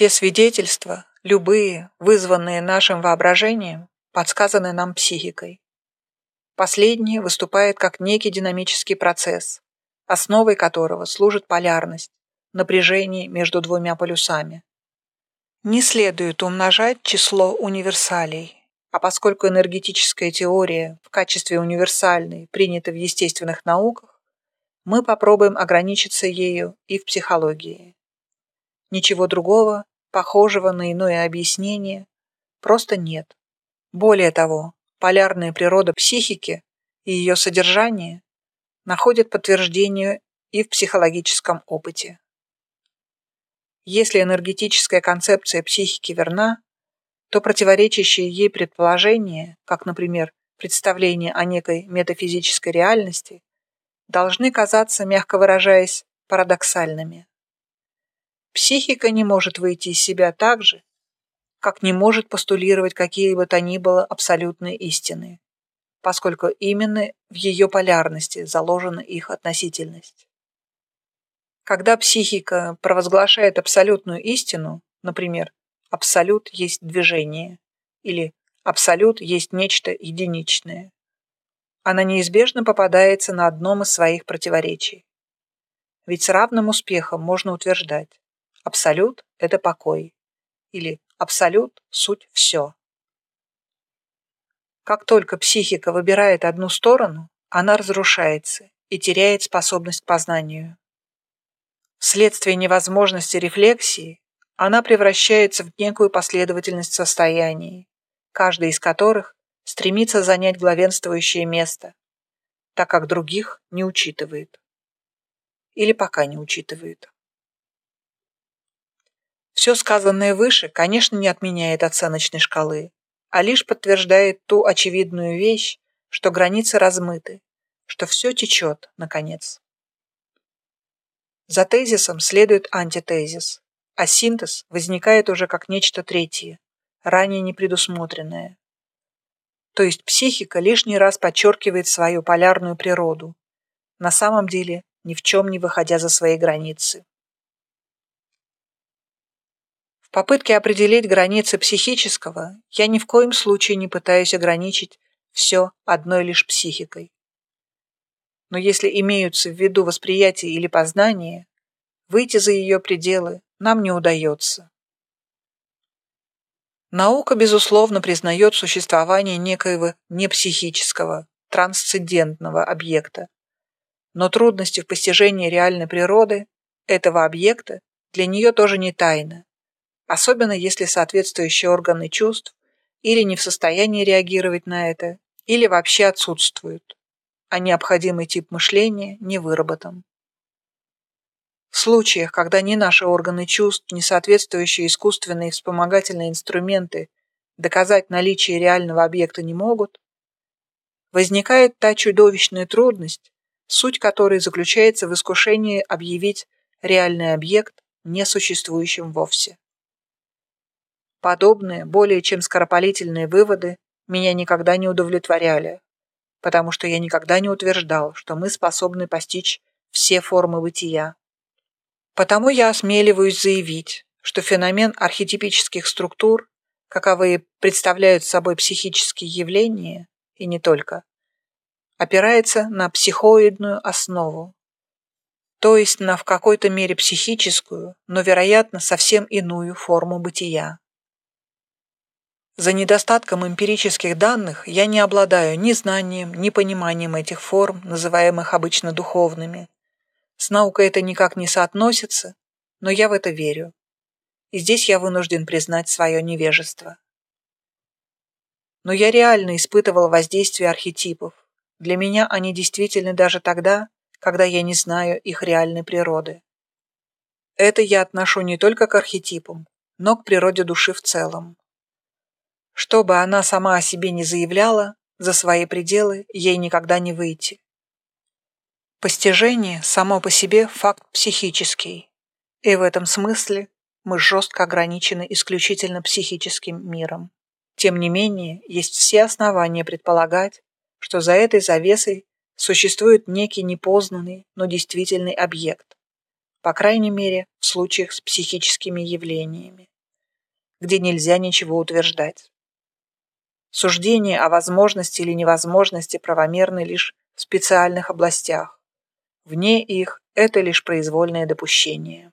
Все свидетельства, любые, вызванные нашим воображением, подсказаны нам психикой. Последнее выступает как некий динамический процесс, основой которого служит полярность, напряжение между двумя полюсами. Не следует умножать число универсалей, а поскольку энергетическая теория в качестве универсальной принята в естественных науках, мы попробуем ограничиться ею и в психологии. Ничего другого, похожего на иное объяснение, просто нет. Более того, полярная природа психики и ее содержание находят подтверждение и в психологическом опыте. Если энергетическая концепция психики верна, то противоречащие ей предположения, как, например, представление о некой метафизической реальности, должны казаться, мягко выражаясь, парадоксальными. Психика не может выйти из себя так же, как не может постулировать какие бы то ни было абсолютные истины, поскольку именно в ее полярности заложена их относительность. Когда психика провозглашает абсолютную истину, например, абсолют есть движение или абсолют есть нечто единичное, она неизбежно попадается на одном из своих противоречий. Ведь с равным успехом можно утверждать, абсолют – это покой, или абсолют – суть все. Как только психика выбирает одну сторону, она разрушается и теряет способность к познанию. Вследствие невозможности рефлексии она превращается в некую последовательность состояний, каждый из которых стремится занять главенствующее место, так как других не учитывает. Или пока не учитывает. Все сказанное выше, конечно, не отменяет оценочной шкалы, а лишь подтверждает ту очевидную вещь, что границы размыты, что все течет, наконец. За тезисом следует антитезис, а синтез возникает уже как нечто третье, ранее непредусмотренное. То есть психика лишний раз подчеркивает свою полярную природу, на самом деле ни в чем не выходя за свои границы. В попытке определить границы психического я ни в коем случае не пытаюсь ограничить все одной лишь психикой. Но если имеются в виду восприятие или познание, выйти за ее пределы нам не удается. Наука, безусловно, признает существование некоего непсихического, трансцендентного объекта, но трудности в постижении реальной природы этого объекта для нее тоже не тайна, особенно если соответствующие органы чувств или не в состоянии реагировать на это, или вообще отсутствуют, а необходимый тип мышления не выработан. В случаях, когда ни наши органы чувств, ни соответствующие искусственные вспомогательные инструменты доказать наличие реального объекта не могут, возникает та чудовищная трудность, суть которой заключается в искушении объявить реальный объект несуществующим вовсе. Подобные, более чем скоропалительные выводы меня никогда не удовлетворяли, потому что я никогда не утверждал, что мы способны постичь все формы бытия, Потому я осмеливаюсь заявить, что феномен архетипических структур, каковые представляют собой психические явления, и не только, опирается на психоидную основу, то есть на в какой-то мере психическую, но, вероятно, совсем иную форму бытия. За недостатком эмпирических данных я не обладаю ни знанием, ни пониманием этих форм, называемых обычно духовными, с наукой это никак не соотносится, но я в это верю. И здесь я вынужден признать свое невежество. Но я реально испытывал воздействие архетипов. Для меня они действительны даже тогда, когда я не знаю их реальной природы. Это я отношу не только к архетипам, но к природе души в целом. Что бы она сама о себе не заявляла, за свои пределы ей никогда не выйти. Постижение само по себе факт психический, и в этом смысле мы жестко ограничены исключительно психическим миром. Тем не менее, есть все основания предполагать, что за этой завесой существует некий непознанный, но действительный объект, по крайней мере, в случаях с психическими явлениями. где нельзя ничего утверждать. Суждения о возможности или невозможности правомерны лишь в специальных областях. Вне их это лишь произвольное допущение.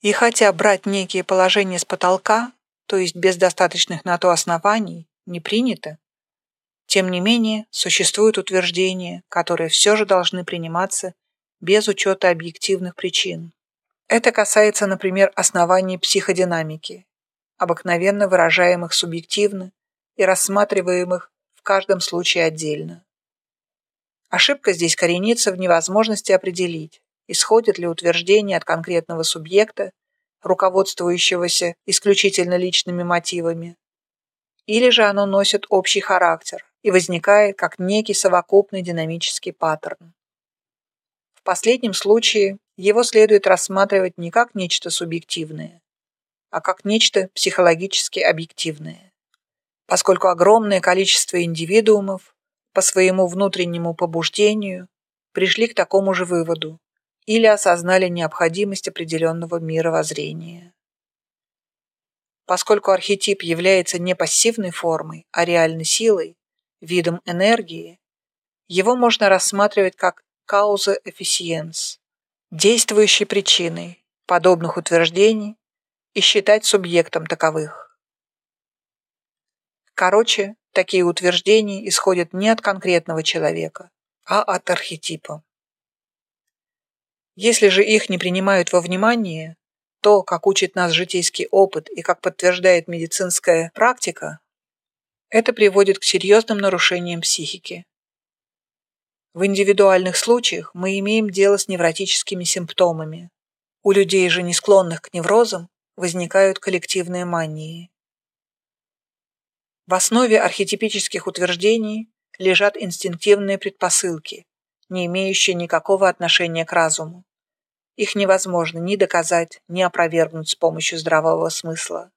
И хотя брать некие положения с потолка, то есть без достаточных на то оснований, не принято, тем не менее существуют утверждения, которые все же должны приниматься без учета объективных причин. Это касается, например, оснований психодинамики, обыкновенно выражаемых субъективно и рассматриваемых в каждом случае отдельно. Ошибка здесь коренится в невозможности определить, исходит ли утверждение от конкретного субъекта, руководствующегося исключительно личными мотивами, или же оно носит общий характер и возникает как некий совокупный динамический паттерн. В последнем случае его следует рассматривать не как нечто субъективное, а как нечто психологически объективное, поскольку огромное количество индивидуумов по своему внутреннему побуждению пришли к такому же выводу или осознали необходимость определенного мировоззрения. Поскольку архетип является не пассивной формой, а реальной силой, видом энергии, его можно рассматривать как causa efficiens, действующей причиной подобных утверждений и считать субъектом таковых. Короче, такие утверждения исходят не от конкретного человека, а от архетипа. Если же их не принимают во внимание, то, как учит нас житейский опыт и как подтверждает медицинская практика, это приводит к серьезным нарушениям психики. В индивидуальных случаях мы имеем дело с невротическими симптомами. У людей же, не склонных к неврозам, возникают коллективные мании. В основе архетипических утверждений лежат инстинктивные предпосылки, не имеющие никакого отношения к разуму. Их невозможно ни доказать, ни опровергнуть с помощью здравого смысла.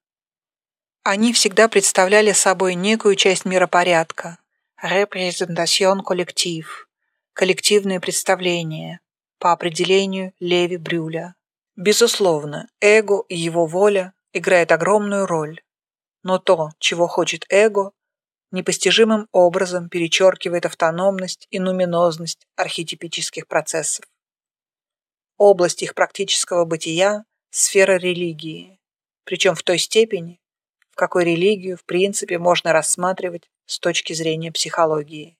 Они всегда представляли собой некую часть миропорядка, репрезентацион коллектив, коллективное представление, по определению Леви Брюля. Безусловно, эго и его воля играют огромную роль, но то, чего хочет эго, непостижимым образом перечеркивает автономность и нуминозность архетипических процессов. Область их практического бытия – сфера религии, причем в той степени, в какой религию в принципе можно рассматривать с точки зрения психологии.